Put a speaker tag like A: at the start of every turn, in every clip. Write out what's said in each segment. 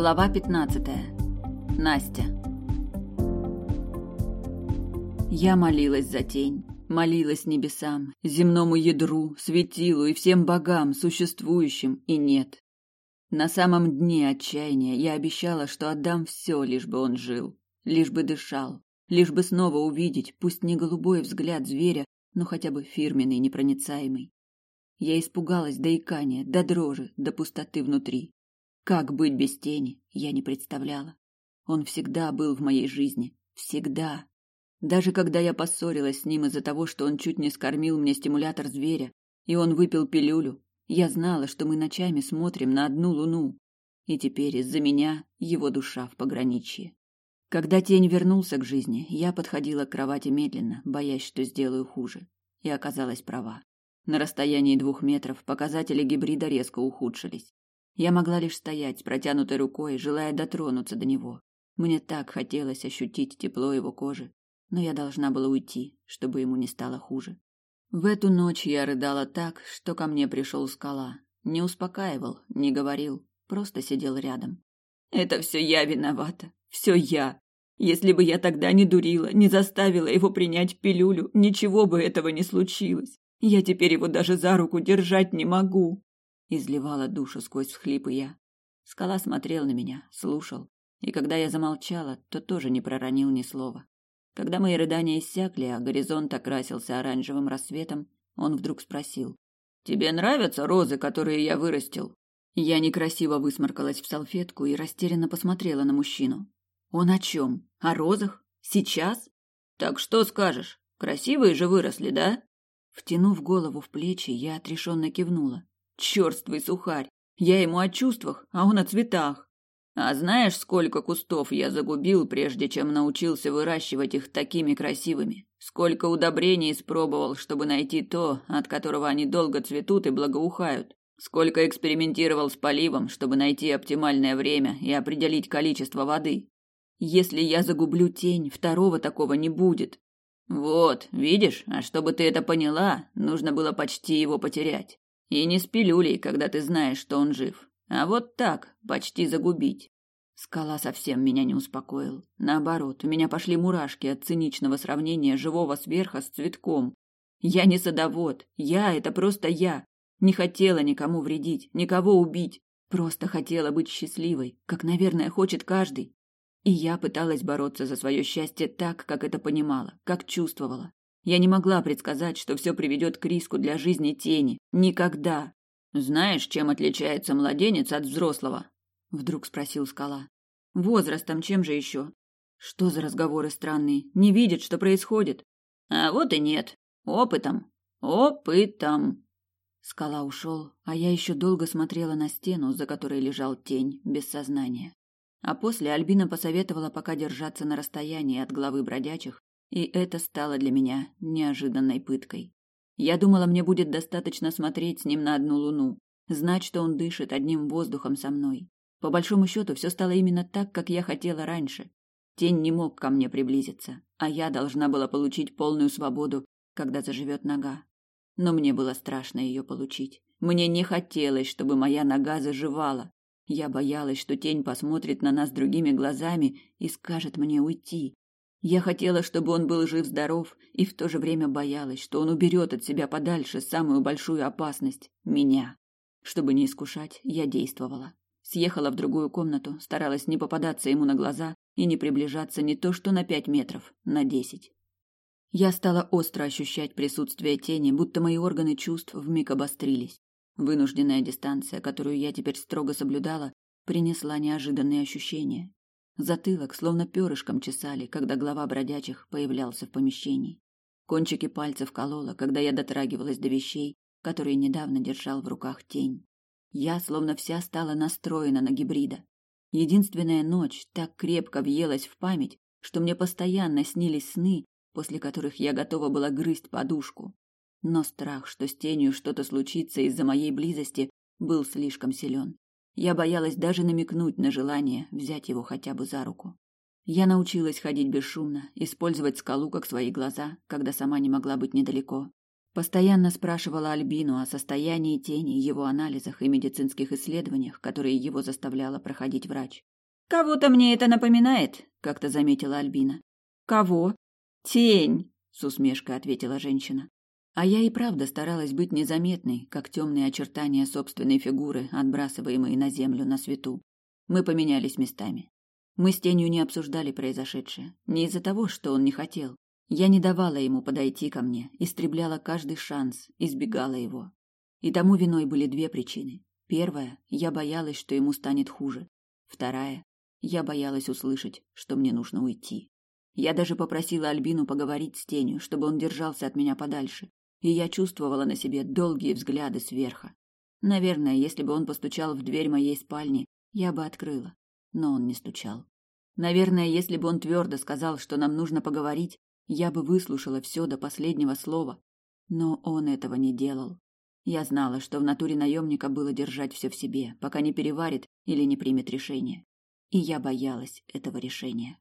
A: Глава 15. Настя. Я молилась за тень, молилась небесам, земному ядру, светилу и всем богам, существующим и нет. На самом дне отчаяния я обещала, что отдам все, лишь бы он жил, лишь бы дышал, лишь бы снова увидеть, пусть не голубой взгляд зверя, но хотя бы фирменный, непроницаемый. Я испугалась до икания, до дрожи, до пустоты внутри. Как быть без тени, я не представляла. Он всегда был в моей жизни. Всегда. Даже когда я поссорилась с ним из-за того, что он чуть не скормил мне стимулятор зверя, и он выпил пилюлю, я знала, что мы ночами смотрим на одну луну. И теперь из-за меня его душа в пограничье. Когда тень вернулся к жизни, я подходила к кровати медленно, боясь, что сделаю хуже. И оказалась права. На расстоянии двух метров показатели гибрида резко ухудшились. Я могла лишь стоять протянутой рукой, желая дотронуться до него. Мне так хотелось ощутить тепло его кожи, но я должна была уйти, чтобы ему не стало хуже. В эту ночь я рыдала так, что ко мне пришел скала. Не успокаивал, не говорил, просто сидел рядом. Это все я виновата, все я. Если бы я тогда не дурила, не заставила его принять пилюлю, ничего бы этого не случилось. Я теперь его даже за руку держать не могу изливала душу сквозь всхлипы я. Скала смотрел на меня, слушал, и когда я замолчала, то тоже не проронил ни слова. Когда мои рыдания иссякли, а горизонт окрасился оранжевым рассветом, он вдруг спросил: "Тебе нравятся розы, которые я вырастил?" Я некрасиво высморкалась в салфетку и растерянно посмотрела на мужчину. Он о чем? О розах? Сейчас? Так что скажешь? Красивые же выросли, да? Втянув голову в плечи, я отрешенно кивнула. Черствый сухарь. Я ему о чувствах, а он о цветах. А знаешь, сколько кустов я загубил, прежде чем научился выращивать их такими красивыми? Сколько удобрений испробовал, чтобы найти то, от которого они долго цветут и благоухают? Сколько экспериментировал с поливом, чтобы найти оптимальное время и определить количество воды? Если я загублю тень, второго такого не будет. Вот, видишь, а чтобы ты это поняла, нужно было почти его потерять. И не с пилюлей, когда ты знаешь, что он жив, а вот так, почти загубить. Скала совсем меня не успокоил. Наоборот, у меня пошли мурашки от циничного сравнения живого сверха с цветком. Я не садовод, я это просто я. Не хотела никому вредить, никого убить, просто хотела быть счастливой, как, наверное, хочет каждый. И я пыталась бороться за свое счастье так, как это понимала, как чувствовала. Я не могла предсказать, что все приведет к риску для жизни тени. Никогда. Знаешь, чем отличается младенец от взрослого? Вдруг спросил скала. Возрастом, чем же еще? Что за разговоры странные? Не видит, что происходит. А вот и нет. Опытом. Опытом. Скала ушел, а я еще долго смотрела на стену, за которой лежал тень, без сознания. А после Альбина посоветовала пока держаться на расстоянии от главы бродячих и это стало для меня неожиданной пыткой. Я думала, мне будет достаточно смотреть с ним на одну луну, знать, что он дышит одним воздухом со мной. По большому счету, все стало именно так, как я хотела раньше. Тень не мог ко мне приблизиться, а я должна была получить полную свободу, когда заживет нога. Но мне было страшно ее получить. Мне не хотелось, чтобы моя нога заживала. Я боялась, что тень посмотрит на нас другими глазами и скажет мне уйти, я хотела, чтобы он был жив-здоров, и в то же время боялась, что он уберет от себя подальше самую большую опасность – меня. Чтобы не искушать, я действовала. Съехала в другую комнату, старалась не попадаться ему на глаза и не приближаться не то что на пять метров, на десять. Я стала остро ощущать присутствие тени, будто мои органы чувств вмиг обострились. Вынужденная дистанция, которую я теперь строго соблюдала, принесла неожиданные ощущения. Затылок словно перышком чесали, когда глава бродячих появлялся в помещении. Кончики пальцев кололо, когда я дотрагивалась до вещей, которые недавно держал в руках тень. Я словно вся стала настроена на гибрида. Единственная ночь так крепко въелась в память, что мне постоянно снились сны, после которых я готова была грызть подушку. Но страх, что с тенью что-то случится из-за моей близости, был слишком силен. Я боялась даже намекнуть на желание взять его хотя бы за руку. Я научилась ходить бесшумно, использовать скалу как свои глаза, когда сама не могла быть недалеко. Постоянно спрашивала Альбину о состоянии тени, его анализах и медицинских исследованиях, которые его заставляла проходить врач. «Кого-то мне это напоминает», — как-то заметила Альбина. «Кого?» «Тень», — с усмешкой ответила женщина. А я и правда старалась быть незаметной, как темные очертания собственной фигуры, отбрасываемые на землю на свету. Мы поменялись местами. Мы с тенью не обсуждали произошедшее. Не из-за того, что он не хотел. Я не давала ему подойти ко мне, истребляла каждый шанс, избегала его. И тому виной были две причины. Первая – я боялась, что ему станет хуже. Вторая – я боялась услышать, что мне нужно уйти. Я даже попросила Альбину поговорить с тенью, чтобы он держался от меня подальше. И я чувствовала на себе долгие взгляды сверха. Наверное, если бы он постучал в дверь моей спальни, я бы открыла но он не стучал. Наверное, если бы он твердо сказал, что нам нужно поговорить, я бы выслушала все до последнего слова. Но он этого не делал. Я знала, что в натуре наемника было держать все в себе, пока не переварит или не примет решение. И я боялась этого решения.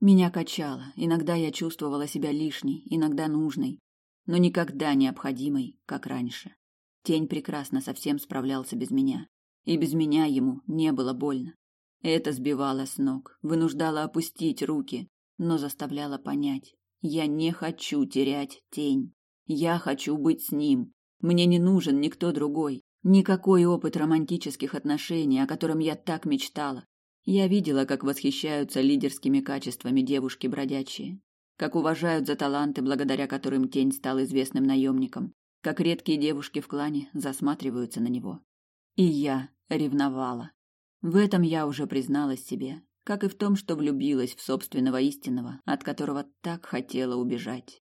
A: Меня качало, иногда я чувствовала себя лишней, иногда нужной, но никогда необходимой, как раньше. Тень прекрасно совсем справлялся без меня, и без меня ему не было больно. Это сбивало с ног, вынуждало опустить руки, но заставляло понять: я не хочу терять тень. Я хочу быть с ним. Мне не нужен никто другой, никакой опыт романтических отношений, о котором я так мечтала. Я видела, как восхищаются лидерскими качествами девушки бродячие, как уважают за таланты, благодаря которым тень стал известным наемником, как редкие девушки в клане засматриваются на него. И я ревновала. В этом я уже призналась себе, как и в том, что влюбилась в собственного истинного, от которого так хотела убежать.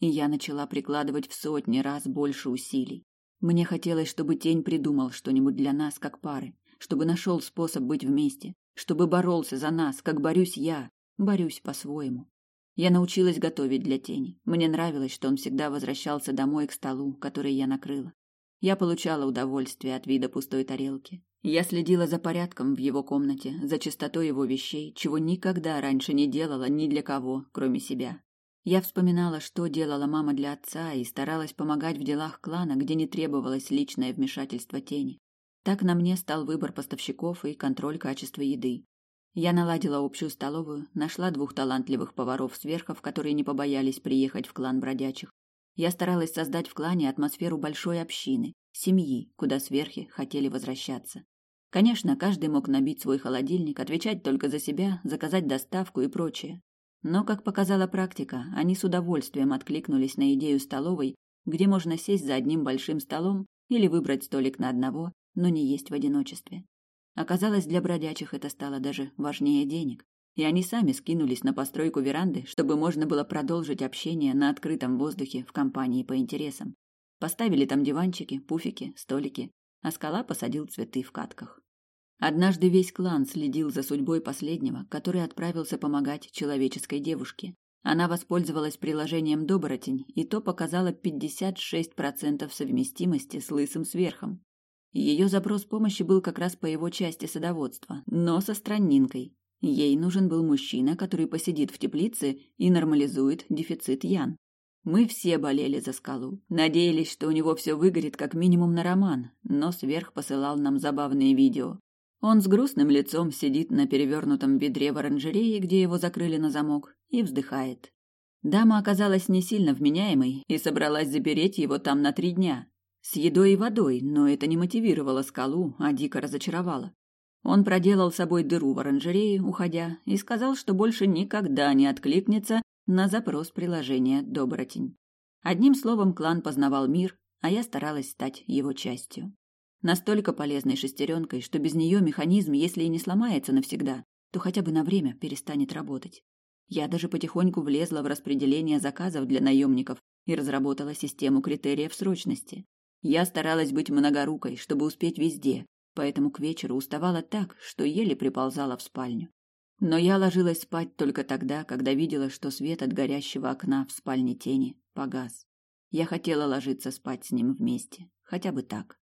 A: И я начала прикладывать в сотни раз больше усилий. Мне хотелось, чтобы тень придумал что-нибудь для нас, как пары, чтобы нашел способ быть вместе, чтобы боролся за нас, как борюсь я, борюсь по-своему. Я научилась готовить для тени. Мне нравилось, что он всегда возвращался домой к столу, который я накрыла. Я получала удовольствие от вида пустой тарелки, я следила за порядком в его комнате, за чистотой его вещей, чего никогда раньше не делала ни для кого, кроме себя. Я вспоминала, что делала мама для отца, и старалась помогать в делах клана, где не требовалось личное вмешательство тени. Так на мне стал выбор поставщиков и контроль качества еды. Я наладила общую столовую, нашла двух талантливых поваров-сверхов, которые не побоялись приехать в клан бродячих. Я старалась создать в клане атмосферу большой общины, семьи, куда сверхи хотели возвращаться. Конечно, каждый мог набить свой холодильник, отвечать только за себя, заказать доставку и прочее. Но, как показала практика, они с удовольствием откликнулись на идею столовой, где можно сесть за одним большим столом или выбрать столик на одного, но не есть в одиночестве. Оказалось, для бродячих это стало даже важнее денег, и они сами скинулись на постройку веранды, чтобы можно было продолжить общение на открытом воздухе в компании по интересам. Поставили там диванчики, пуфики, столики, а скала посадил цветы в катках. Однажды весь клан следил за судьбой последнего, который отправился помогать человеческой девушке. Она воспользовалась приложением Добротень, и то показало 56% совместимости с лысым сверхом. Ее запрос помощи был как раз по его части садоводства, но со страннинкой. Ей нужен был мужчина, который посидит в теплице и нормализует дефицит ян. Мы все болели за скалу, надеялись, что у него все выгорит как минимум на роман, но сверх посылал нам забавные видео, он с грустным лицом сидит на перевернутом ведре в оранжерее, где его закрыли на замок, и вздыхает. Дама оказалась не сильно вменяемой и собралась запереть его там на три дня. С едой и водой, но это не мотивировало скалу, а дико разочаровало. Он проделал собой дыру в оранжерее, уходя, и сказал, что больше никогда не откликнется на запрос приложения «Добротень». Одним словом, клан познавал мир, а я старалась стать его частью. Настолько полезной шестеренкой, что без нее механизм, если и не сломается навсегда, то хотя бы на время перестанет работать. Я даже потихоньку влезла в распределение заказов для наемников и разработала систему критериев срочности. Я старалась быть многорукой, чтобы успеть везде, поэтому к вечеру уставала так, что еле приползала в спальню. Но я ложилась спать только тогда, когда видела, что свет от горящего окна в спальне тени погас. Я хотела ложиться спать с ним вместе, хотя бы так.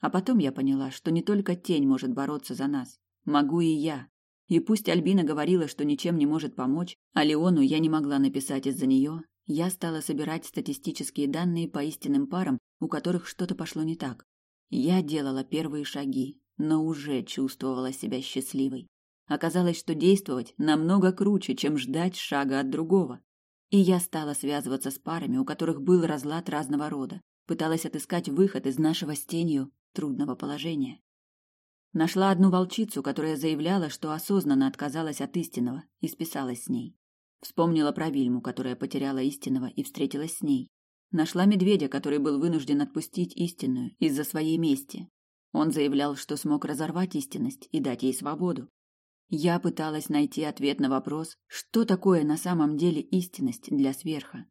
A: А потом я поняла, что не только тень может бороться за нас. Могу и я. И пусть Альбина говорила, что ничем не может помочь, а Леону я не могла написать из-за нее, Я стала собирать статистические данные по истинным парам, у которых что-то пошло не так. Я делала первые шаги, но уже чувствовала себя счастливой. Оказалось, что действовать намного круче, чем ждать шага от другого. И я стала связываться с парами, у которых был разлад разного рода. Пыталась отыскать выход из нашего с тенью трудного положения. Нашла одну волчицу, которая заявляла, что осознанно отказалась от истинного, и списалась с ней. Вспомнила про Вильму, которая потеряла истинного и встретилась с ней. Нашла медведя, который был вынужден отпустить истинную из-за своей мести. Он заявлял, что смог разорвать истинность и дать ей свободу. Я пыталась найти ответ на вопрос, что такое на самом деле истинность для сверха.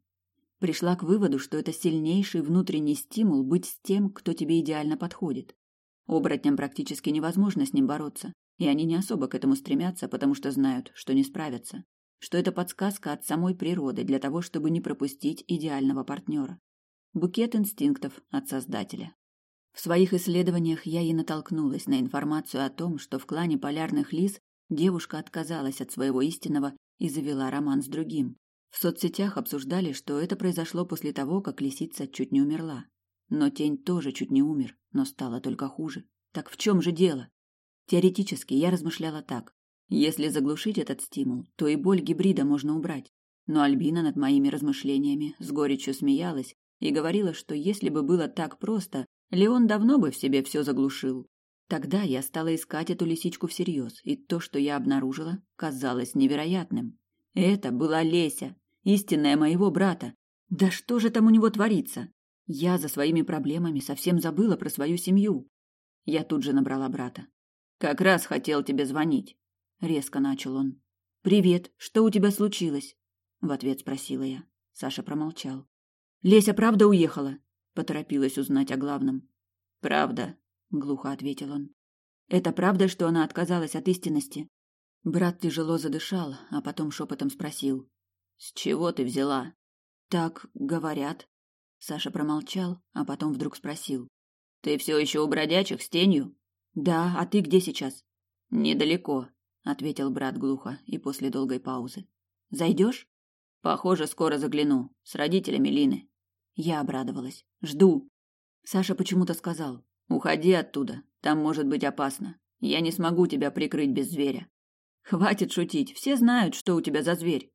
A: Пришла к выводу, что это сильнейший внутренний стимул быть с тем, кто тебе идеально подходит. Оборотням практически невозможно с ним бороться, и они не особо к этому стремятся, потому что знают, что не справятся что это подсказка от самой природы для того, чтобы не пропустить идеального партнера. Букет инстинктов от Создателя. В своих исследованиях я и натолкнулась на информацию о том, что в клане полярных лис девушка отказалась от своего истинного и завела роман с другим. В соцсетях обсуждали, что это произошло после того, как лисица чуть не умерла. Но тень тоже чуть не умер, но стало только хуже. Так в чем же дело? Теоретически я размышляла так. Если заглушить этот стимул, то и боль гибрида можно убрать. Но Альбина над моими размышлениями с горечью смеялась и говорила, что если бы было так просто, Леон давно бы в себе все заглушил. Тогда я стала искать эту лисичку всерьез, и то, что я обнаружила, казалось невероятным. Это была Леся, истинная моего брата. Да что же там у него творится? Я за своими проблемами совсем забыла про свою семью. Я тут же набрала брата. Как раз хотел тебе звонить резко начал он. Привет, что у тебя случилось? в ответ спросила я. Саша промолчал. Леся правда уехала? поторопилась узнать о главном. Правда, глухо ответил он. Это правда, что она отказалась от истинности? Брат тяжело задышал, а потом шепотом спросил: "С чего ты взяла?" "Так говорят". Саша промолчал, а потом вдруг спросил: "Ты все еще у бродячих с тенью?" "Да, а ты где сейчас?" "Недалеко ответил брат глухо и после долгой паузы. Зайдешь? Похоже, скоро загляну с родителями Лины. Я обрадовалась. Жду. Саша почему-то сказал: "Уходи оттуда, там может быть опасно. Я не смогу тебя прикрыть без зверя". Хватит шутить, все знают, что у тебя за зверь.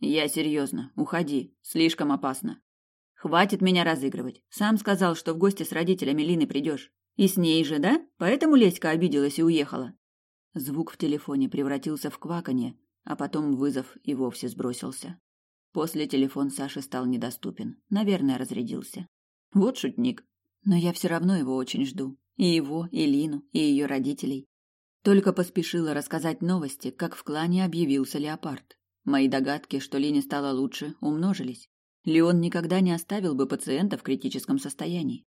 A: Я серьезно, уходи, слишком опасно. Хватит меня разыгрывать. Сам сказал, что в гости с родителями Лины придешь. И с ней же, да? Поэтому Леська обиделась и уехала. Звук в телефоне превратился в кваканье, а потом вызов и вовсе сбросился. После телефон Саши стал недоступен. Наверное, разрядился. Вот шутник. Но я все равно его очень жду. И его, и Лину, и ее родителей. Только поспешила рассказать новости, как в клане объявился леопард. Мои догадки, что Лине стало лучше, умножились. Леон никогда не оставил бы пациента в критическом состоянии.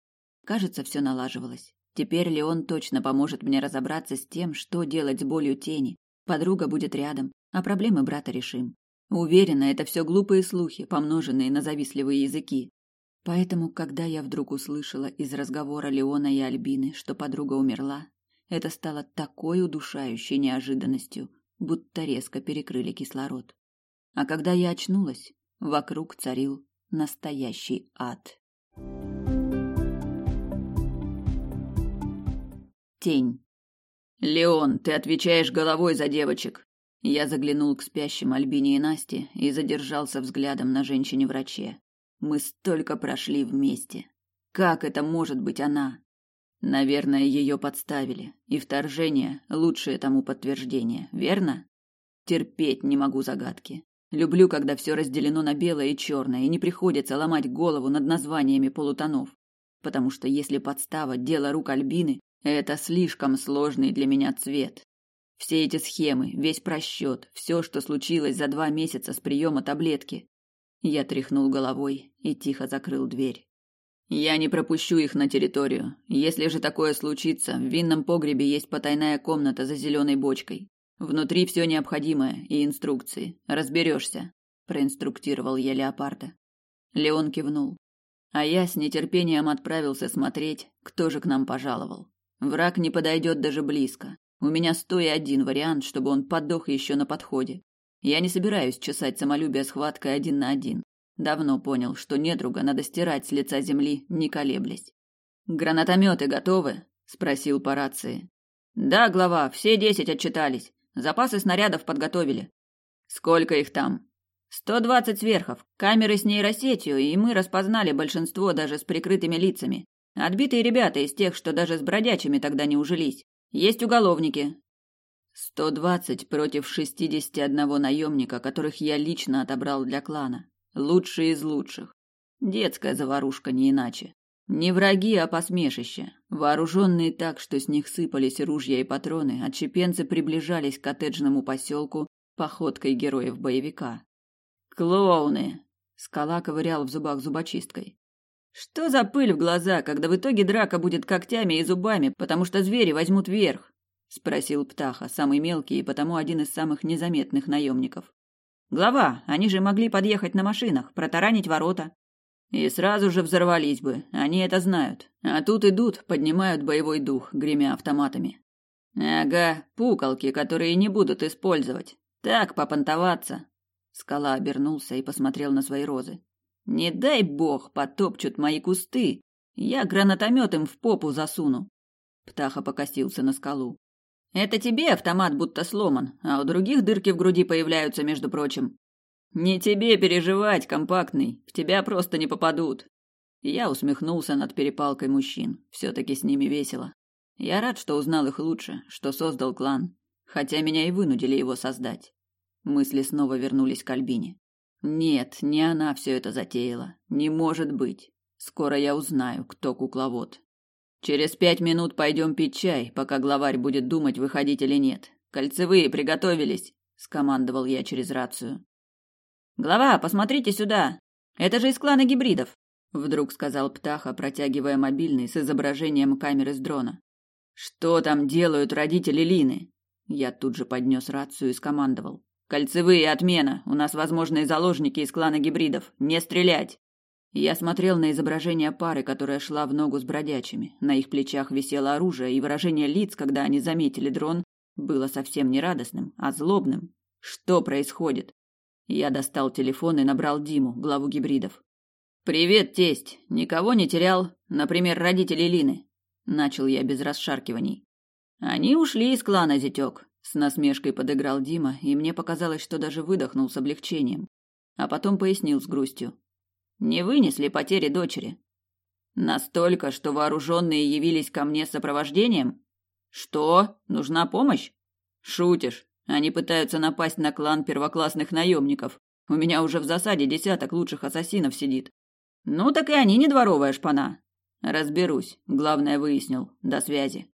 A: Кажется, все налаживалось. Теперь Леон точно поможет мне разобраться с тем, что делать с болью тени. Подруга будет рядом, а проблемы брата решим. Уверена, это все глупые слухи, помноженные на завистливые языки. Поэтому, когда я вдруг услышала из разговора Леона и Альбины, что подруга умерла, это стало такой удушающей неожиданностью, будто резко перекрыли кислород. А когда я очнулась, вокруг царил настоящий ад. Тень. Леон, ты отвечаешь головой за девочек. Я заглянул к спящим Альбине и Насте и задержался взглядом на женщине-враче. Мы столько прошли вместе. Как это может быть она? Наверное, ее подставили, и вторжение лучшее тому подтверждение, верно? Терпеть не могу загадки. Люблю, когда все разделено на белое и черное, и не приходится ломать голову над названиями полутонов. Потому что если подстава дело рук Альбины, это слишком сложный для меня цвет. Все эти схемы, весь просчет, все, что случилось за два месяца с приема таблетки. Я тряхнул головой и тихо закрыл дверь. Я не пропущу их на территорию. Если же такое случится, в винном погребе есть потайная комната за зеленой бочкой. Внутри все необходимое и инструкции. Разберешься, проинструктировал я леопарда. Леон кивнул. А я с нетерпением отправился смотреть, кто же к нам пожаловал. Враг не подойдет даже близко. У меня сто и один вариант, чтобы он подох еще на подходе. Я не собираюсь чесать самолюбие схваткой один на один. Давно понял, что недруга надо стирать с лица земли, не колеблясь. «Гранатометы готовы?» – спросил по рации. «Да, глава, все десять отчитались. Запасы снарядов подготовили». «Сколько их там?» «Сто двадцать сверхов. Камеры с нейросетью, и мы распознали большинство даже с прикрытыми лицами. Отбитые ребята из тех, что даже с бродячими тогда не ужились. Есть уголовники. Сто двадцать против шестидесяти одного наемника, которых я лично отобрал для клана. Лучшие из лучших. Детская заварушка не иначе. Не враги, а посмешище. Вооруженные так, что с них сыпались ружья и патроны, отчепенцы приближались к коттеджному поселку походкой героев боевика. «Клоуны!» — скала ковырял в зубах зубочисткой. «Что за пыль в глаза, когда в итоге драка будет когтями и зубами, потому что звери возьмут верх?» — спросил Птаха, самый мелкий и потому один из самых незаметных наемников. «Глава, они же могли подъехать на машинах, протаранить ворота. И сразу же взорвались бы, они это знают. А тут идут, поднимают боевой дух, гремя автоматами. Ага, пукалки, которые не будут использовать. Так, попонтоваться. Скала обернулся и посмотрел на свои розы. Не дай бог потопчут мои кусты. Я гранатомет им в попу засуну. Птаха покосился на скалу. Это тебе автомат будто сломан, а у других дырки в груди появляются, между прочим. Не тебе переживать, компактный, в тебя просто не попадут. Я усмехнулся над перепалкой мужчин. все таки с ними весело. Я рад, что узнал их лучше, что создал клан, хотя меня и вынудили его создать. Мысли снова вернулись к Альбине. Нет, не она все это затеяла. Не может быть. Скоро я узнаю, кто кукловод. Через пять минут пойдем пить чай, пока главарь будет думать, выходить или нет. Кольцевые приготовились, скомандовал я через рацию. Глава, посмотрите сюда. Это же из клана гибридов, вдруг сказал Птаха, протягивая мобильный с изображением камеры с дрона. Что там делают родители Лины? Я тут же поднес рацию и скомандовал: "Кольцевые отмена. У нас возможные заложники из клана гибридов. Не стрелять". Я смотрел на изображение пары, которая шла в ногу с бродячими. На их плечах висело оружие, и выражение лиц, когда они заметили дрон, было совсем не радостным, а злобным. Что происходит? Я достал телефон и набрал Диму, главу гибридов. «Привет, тесть. Никого не терял? Например, родителей Лины?» Начал я без расшаркиваний. «Они ушли из клана, зятёк», — с насмешкой подыграл Дима, и мне показалось, что даже выдохнул с облегчением. А потом пояснил с грустью. «Не вынесли потери дочери. Настолько, что вооруженные явились ко мне с сопровождением? Что? Нужна помощь? Шутишь. Они пытаются напасть на клан первоклассных наемников. У меня уже в засаде десяток лучших ассасинов сидит. Ну так и они не дворовая шпана. Разберусь. Главное выяснил. До связи.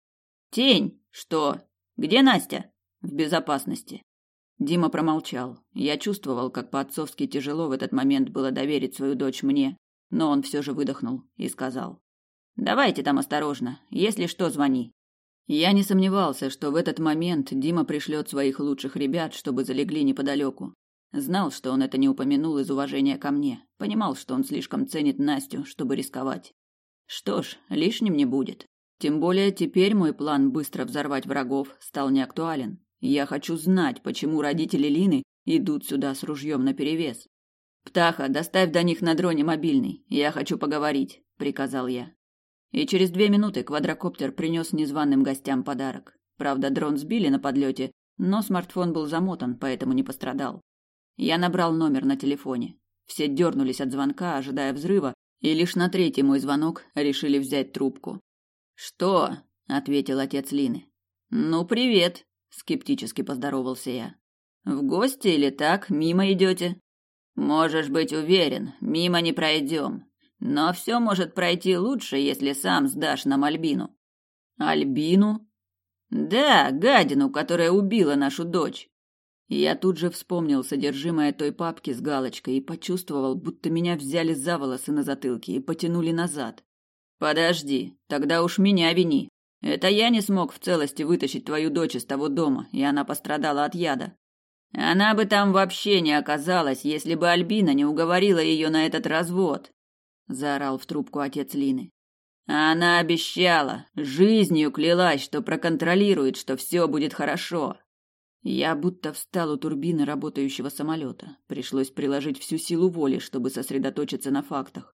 A: Тень. Что? Где Настя? В безопасности. Дима промолчал. Я чувствовал, как по-отцовски тяжело в этот момент было доверить свою дочь мне, но он все же выдохнул и сказал: "Давайте там осторожно. Если что, звони". Я не сомневался, что в этот момент Дима пришлет своих лучших ребят, чтобы залегли неподалеку. Знал, что он это не упомянул из уважения ко мне. Понимал, что он слишком ценит Настю, чтобы рисковать. Что ж, лишним не будет. Тем более теперь мой план быстро взорвать врагов стал неактуален. Я хочу знать, почему родители Лины идут сюда с ружьем наперевес. «Птаха, доставь до них на дроне мобильный. Я хочу поговорить», — приказал я. И через две минуты квадрокоптер принес незваным гостям подарок. Правда, дрон сбили на подлете, но смартфон был замотан, поэтому не пострадал. Я набрал номер на телефоне. Все дернулись от звонка, ожидая взрыва, и лишь на третий мой звонок решили взять трубку. «Что?» — ответил отец Лины. «Ну, привет», — скептически поздоровался я. «В гости или так, мимо идете?» «Можешь быть уверен, мимо не пройдем. Но все может пройти лучше, если сам сдашь нам Альбину. Альбину? Да, гадину, которая убила нашу дочь. Я тут же вспомнил содержимое той папки с галочкой и почувствовал, будто меня взяли за волосы на затылке и потянули назад. Подожди, тогда уж меня вини. Это я не смог в целости вытащить твою дочь из того дома, и она пострадала от яда. Она бы там вообще не оказалась, если бы Альбина не уговорила ее на этот развод заорал в трубку отец Лины. Она обещала, жизнью клялась, что проконтролирует, что все будет хорошо. Я будто встал у турбины работающего самолета. Пришлось приложить всю силу воли, чтобы сосредоточиться на фактах.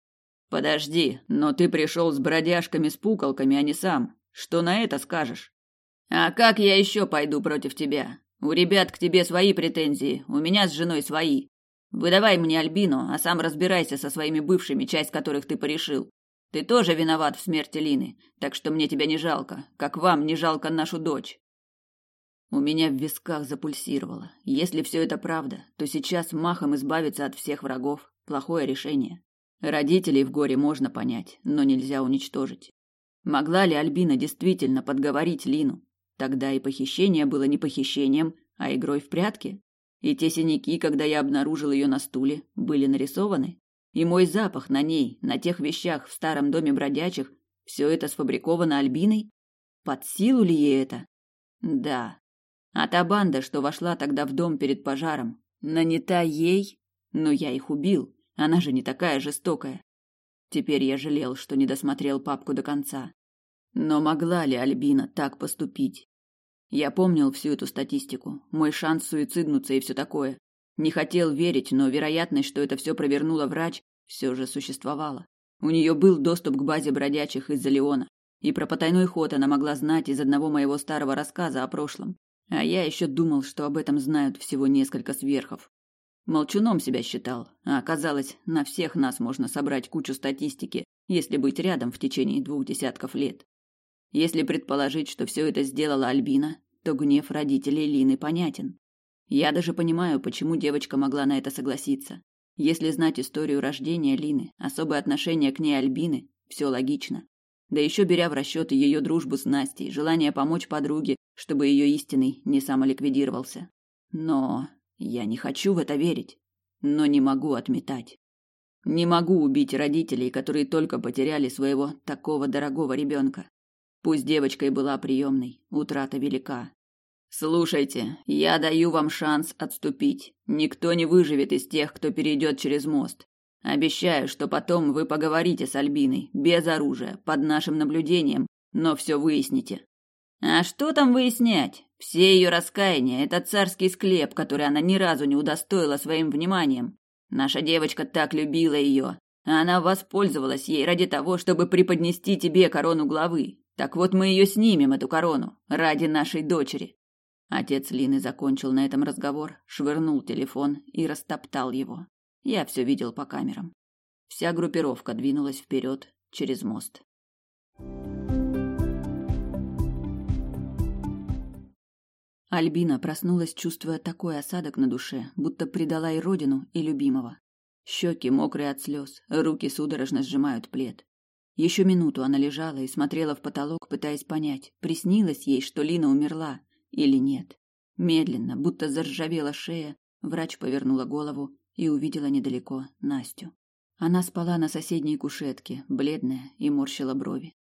A: Подожди, но ты пришел с бродяжками, с пукалками, а не сам. Что на это скажешь? А как я еще пойду против тебя? У ребят к тебе свои претензии, у меня с женой свои. Выдавай мне Альбину, а сам разбирайся со своими бывшими, часть которых ты порешил. Ты тоже виноват в смерти Лины, так что мне тебя не жалко, как вам не жалко нашу дочь. У меня в висках запульсировало. Если все это правда, то сейчас махом избавиться от всех врагов – плохое решение. Родителей в горе можно понять, но нельзя уничтожить. Могла ли Альбина действительно подговорить Лину? Тогда и похищение было не похищением, а игрой в прятки. И те синяки, когда я обнаружил ее на стуле, были нарисованы. И мой запах на ней, на тех вещах в старом доме бродячих, все это сфабриковано Альбиной? Под силу ли ей это? Да, а та банда, что вошла тогда в дом перед пожаром, нанята ей? Но я их убил. Она же не такая жестокая. Теперь я жалел, что не досмотрел папку до конца. Но могла ли Альбина так поступить? Я помнил всю эту статистику, мой шанс суициднуться и все такое. Не хотел верить, но вероятность, что это все провернула врач, все же существовала. У нее был доступ к базе бродячих из-за Леона, и про потайной ход она могла знать из одного моего старого рассказа о прошлом. А я еще думал, что об этом знают всего несколько сверхов. Молчуном себя считал, а оказалось, на всех нас можно собрать кучу статистики, если быть рядом в течение двух десятков лет. Если предположить, что все это сделала Альбина, то гнев родителей Лины понятен. Я даже понимаю, почему девочка могла на это согласиться. Если знать историю рождения Лины, особое отношение к ней Альбины, все логично. Да еще беря в расчет ее дружбу с Настей, желание помочь подруге, чтобы ее истинный не самоликвидировался. Но я не хочу в это верить, но не могу отметать. Не могу убить родителей, которые только потеряли своего такого дорогого ребенка. Пусть девочка и была приемной, утрата велика. Слушайте, я даю вам шанс отступить. Никто не выживет из тех, кто перейдет через мост. Обещаю, что потом вы поговорите с Альбиной, без оружия, под нашим наблюдением, но все выясните. А что там выяснять? Все ее раскаяния – это царский склеп, который она ни разу не удостоила своим вниманием. Наша девочка так любила ее, а она воспользовалась ей ради того, чтобы преподнести тебе корону главы. Так вот мы ее снимем, эту корону, ради нашей дочери. Отец Лины закончил на этом разговор, швырнул телефон и растоптал его. Я все видел по камерам. Вся группировка двинулась вперед через мост. Альбина проснулась, чувствуя такой осадок на душе, будто предала и родину, и любимого. Щеки мокрые от слез, руки судорожно сжимают плед. Еще минуту она лежала и смотрела в потолок, пытаясь понять, приснилось ей, что Лина умерла или нет. Медленно, будто заржавела шея, врач повернула голову и увидела недалеко Настю. Она спала на соседней кушетке, бледная и морщила брови.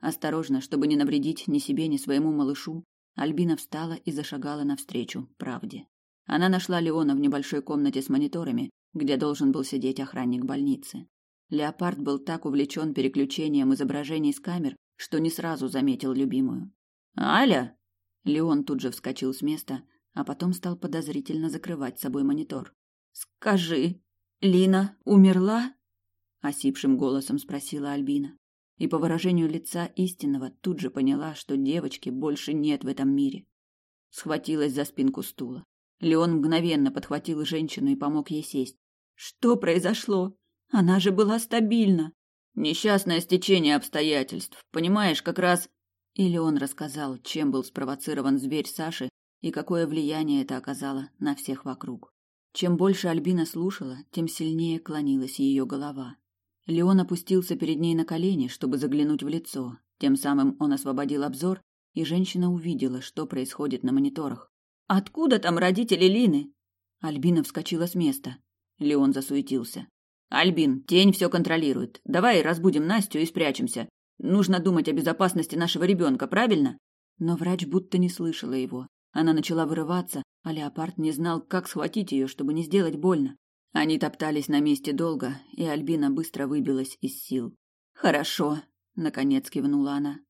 A: Осторожно, чтобы не навредить ни себе, ни своему малышу, Альбина встала и зашагала навстречу правде. Она нашла Леона в небольшой комнате с мониторами, где должен был сидеть охранник больницы. Леопард был так увлечен переключением изображений с камер, что не сразу заметил любимую. «Аля!» Леон тут же вскочил с места, а потом стал подозрительно закрывать собой монитор. «Скажи, Лина умерла?» — осипшим голосом спросила Альбина и по выражению лица истинного тут же поняла, что девочки больше нет в этом мире. Схватилась за спинку стула. Леон мгновенно подхватил женщину и помог ей сесть. Что произошло? Она же была стабильна. Несчастное стечение обстоятельств. Понимаешь, как раз и Леон рассказал, чем был спровоцирован зверь Саши и какое влияние это оказало на всех вокруг. Чем больше Альбина слушала, тем сильнее клонилась ее голова. Леон опустился перед ней на колени, чтобы заглянуть в лицо. Тем самым он освободил обзор, и женщина увидела, что происходит на мониторах. «Откуда там родители Лины?» Альбина вскочила с места. Леон засуетился. «Альбин, тень все контролирует. Давай разбудим Настю и спрячемся. Нужно думать о безопасности нашего ребенка, правильно?» Но врач будто не слышала его. Она начала вырываться, а леопард не знал, как схватить ее, чтобы не сделать больно. Они топтались на месте долго, и Альбина быстро выбилась из сил. «Хорошо», — наконец кивнула она.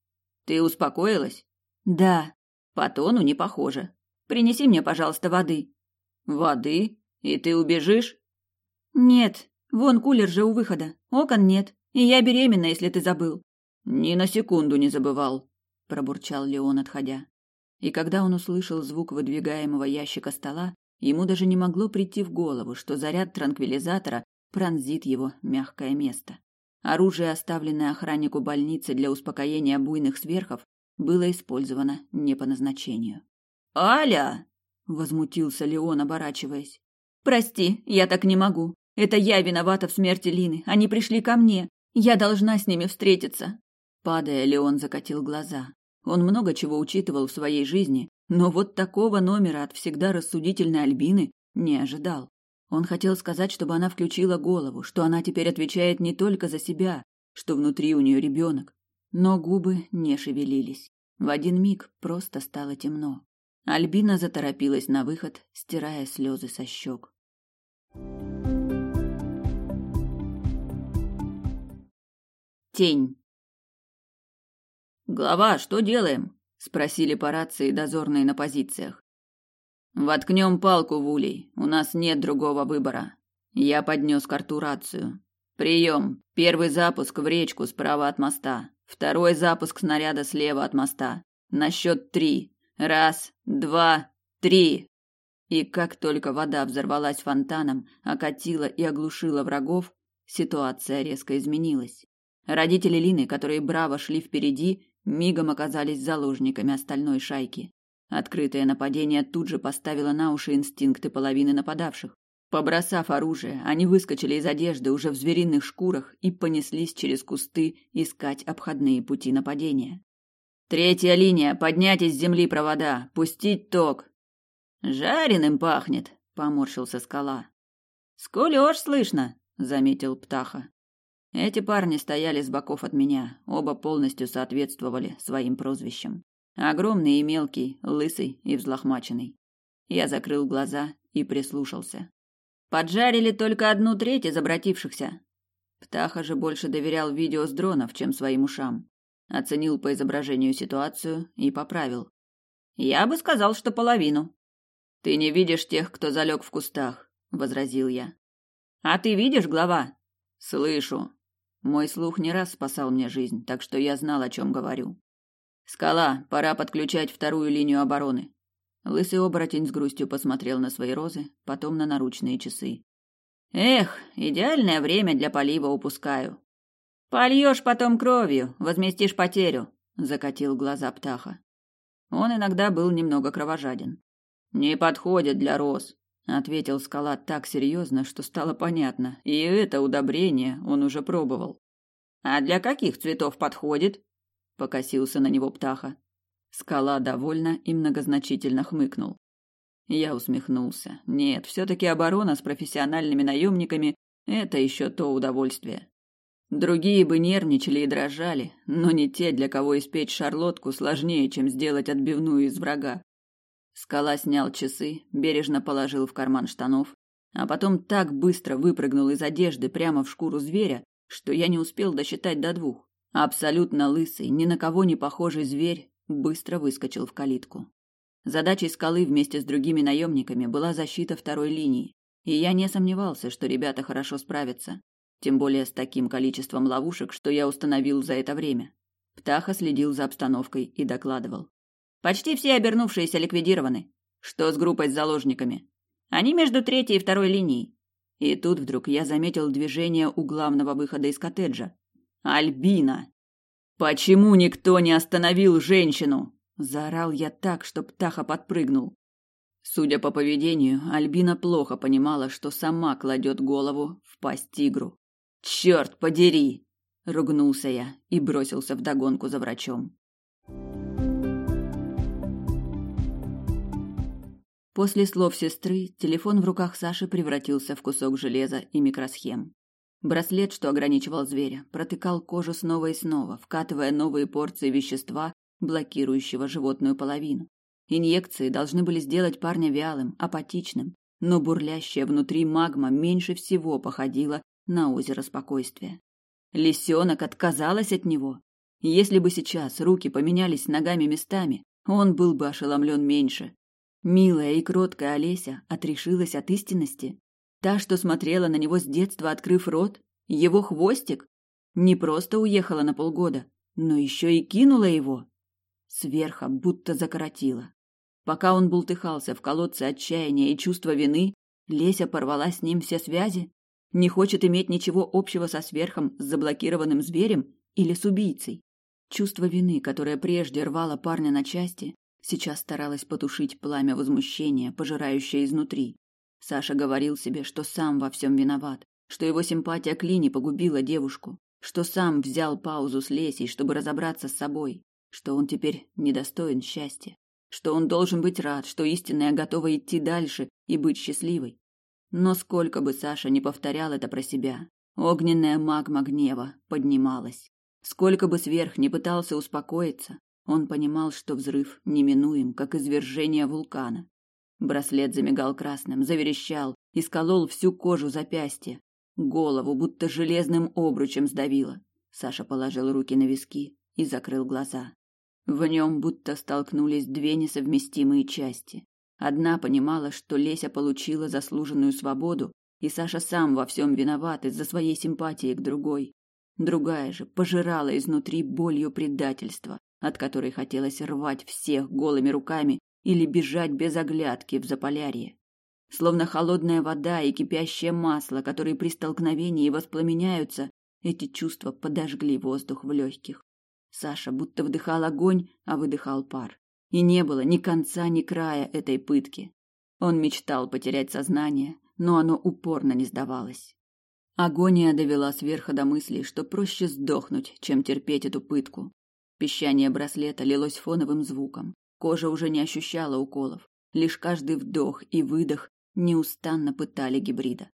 A: «Ты успокоилась?» «Да». «По тону не похоже. Принеси мне, пожалуйста, воды».
B: «Воды? И ты убежишь?»
A: «Нет, вон кулер же у выхода. Окон нет. И я беременна, если ты забыл».
B: «Ни на секунду не забывал», – пробурчал Леон, отходя.
A: И когда он услышал звук выдвигаемого ящика стола, ему даже не могло прийти в голову, что заряд транквилизатора пронзит его мягкое место. Оружие, оставленное охраннику больницы для успокоения буйных сверхов, было использовано не по назначению.
B: «Аля!»
A: – возмутился Леон, оборачиваясь. «Прости, я так не могу. Это я виновата в смерти Лины. Они пришли ко мне. Я должна с ними встретиться». Падая, Леон закатил глаза. Он много чего учитывал в своей жизни, но вот такого номера от всегда рассудительной Альбины не ожидал. Он хотел сказать, чтобы она включила голову, что она теперь отвечает не только за себя, что внутри у нее ребенок. Но губы не шевелились. В один миг просто стало темно. Альбина заторопилась на выход, стирая слезы со щек. Тень.
B: «Глава, что делаем?»
A: – спросили по рации дозорные на позициях.
B: «Воткнем палку в улей. У нас нет другого выбора». Я поднес карту рацию. «Прием. Первый запуск в речку справа от моста. Второй запуск снаряда слева от моста. На счет три. Раз, два, три!» И как только вода взорвалась фонтаном, окатила и оглушила врагов, ситуация резко изменилась. Родители Лины, которые браво шли впереди, мигом оказались заложниками остальной шайки. Открытое нападение тут же поставило на уши инстинкты половины нападавших. Побросав оружие, они выскочили из одежды уже в звериных шкурах и понеслись через кусты искать обходные пути нападения. Третья линия, поднять из земли провода, пустить ток. Жареным пахнет, поморщился скала. Скулёж слышно, заметил птаха. Эти парни стояли с боков от меня, оба полностью соответствовали своим прозвищам. Огромный и мелкий, лысый и взлохмаченный. Я закрыл глаза и прислушался. Поджарили только одну треть из обратившихся. Птаха же больше доверял видео с дронов, чем своим ушам. Оценил по изображению ситуацию и поправил. Я бы сказал, что половину. Ты не видишь тех, кто залег в кустах, возразил я. А ты видишь, глава? Слышу, мой слух не раз спасал мне жизнь, так что я знал, о чем говорю. Скала, пора подключать вторую линию обороны. Лысый оборотень с грустью посмотрел на свои розы, потом на наручные часы. Эх, идеальное время для полива упускаю. Польешь потом кровью, возместишь потерю, закатил глаза птаха. Он иногда был немного кровожаден. Не подходит для роз, ответил скала так серьезно, что стало понятно. И это удобрение он уже пробовал. А для каких цветов подходит? покосился на него птаха. Скала довольно и многозначительно хмыкнул. Я усмехнулся. Нет, все таки оборона с профессиональными наемниками – это еще то удовольствие. Другие бы нервничали и дрожали, но не те, для кого испечь шарлотку сложнее, чем сделать отбивную из врага. Скала снял часы, бережно положил в карман штанов, а потом так быстро выпрыгнул из одежды прямо в шкуру зверя, что я не успел досчитать до двух. Абсолютно лысый, ни на кого не похожий зверь быстро выскочил в калитку. Задачей скалы вместе с другими наемниками была защита второй линии, и я не сомневался, что ребята хорошо справятся, тем более с таким количеством ловушек, что я установил за это время. Птаха следил за обстановкой и докладывал. Почти все обернувшиеся ликвидированы. Что с группой с заложниками? Они между третьей и второй линией. И тут вдруг я заметил движение у главного выхода из коттеджа. Альбина! Почему никто не остановил женщину? Заорал я так, что птаха подпрыгнул. Судя по поведению, Альбина плохо понимала, что сама кладет голову в пасть тигру. Черт подери! Ругнулся я и бросился в догонку за врачом. После слов сестры телефон в руках Саши превратился в кусок железа и микросхем. Браслет, что ограничивал зверя, протыкал кожу снова и снова, вкатывая новые порции вещества, блокирующего животную половину. Инъекции должны были сделать парня вялым, апатичным, но бурлящая внутри магма меньше всего походила на озеро спокойствия. Лисенок отказалась от него. Если бы сейчас руки поменялись ногами местами, он был бы ошеломлен меньше.
A: Милая и кроткая Олеся отрешилась от истинности? Та, что смотрела на него с детства, открыв рот? Его хвостик? Не просто уехала на полгода, но еще и кинула его. Сверха будто закоротила. Пока он бултыхался в колодце отчаяния и чувства вины, Леся порвала с ним все связи, не хочет иметь ничего общего со сверхом, с заблокированным зверем или с убийцей. Чувство вины, которое прежде рвало парня на части, сейчас старалось потушить пламя возмущения, пожирающее изнутри. Саша говорил себе, что сам во всем виноват, что его симпатия к Лине погубила девушку, что сам взял паузу с Лесей, чтобы разобраться с собой, что он теперь недостоин счастья, что он должен быть рад, что истинная готова идти дальше и быть счастливой. Но сколько бы Саша не повторял это про себя, огненная магма гнева поднималась. Сколько бы сверх не пытался успокоиться, он понимал, что взрыв неминуем, как извержение вулкана. Браслет замигал красным, заверещал, исколол всю кожу запястья. Голову будто железным обручем сдавило. Саша положил руки на виски и закрыл глаза. В нем будто столкнулись две несовместимые части. Одна понимала, что Леся получила заслуженную свободу, и Саша сам во всем виноват из-за своей симпатии к другой. Другая же пожирала изнутри болью предательства, от которой хотелось рвать всех голыми руками или бежать без оглядки в Заполярье. Словно холодная вода и кипящее масло, которые при столкновении воспламеняются, эти чувства подожгли воздух в легких. Саша будто вдыхал огонь, а выдыхал пар. И не было ни конца, ни края этой пытки. Он мечтал потерять сознание, но оно упорно не сдавалось. Агония довела сверху до мысли, что проще сдохнуть, чем терпеть эту пытку. Пищание браслета лилось фоновым звуком. Кожа уже не ощущала уколов. Лишь каждый вдох и выдох неустанно пытали гибрида.